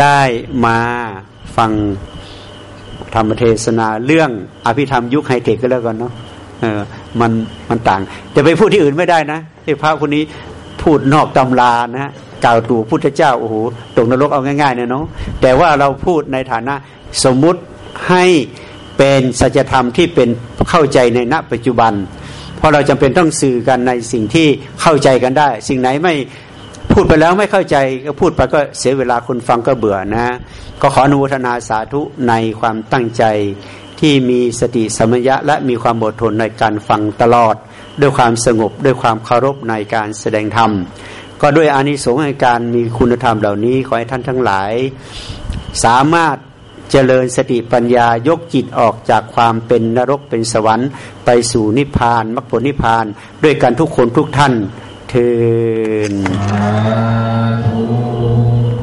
ได้มาฟังธรรมเทศนาเรื่องอภิธรรมยุคไฮเทคก็แล้วกันเนาะเออมันมันต่างจะไปพูดที่อื่นไม่ได้นะที่พระคนนี้พูดนอกตำรานะกล่าวตู่พุทธเจ้าโอ้โหตกนรกเอาง่ายๆเนี่ยเนาะแต่ว่าเราพูดในฐานะสมมุติให้ เป็นสัจธรรมที่เป็นเข้าใจในณปัจจุบัน เพราะเราจำเป็นต้องสื่อกันในสิ่งที่เข้าใจกันได้ สิ่งไหนไม่พูดไปแล้วไม่เข้าใจก็พูดไปก็เสียเวลาคนฟังก็เบื่อนะ ก็ขออนุโมทนาสาธุในความตั้งใจที่มีสติสมัญญะและมีความอดทนในการฟังตลอด ด้วยความสงบด้วยความเคารพในการแสดงธรรม ก็ด้วยอานิสงส์ในการมีคุณธรรมเหล่านี้ขอให้ท่านทั้งหลาย สามารถ เจริญสติปัญญายกจิตออกจากความเป็นนรกเป็นสวรรค์ ไปสู่นิพพานมรรคผลนิพพาน ด้วยกันทุกคนทุกท่านเทิน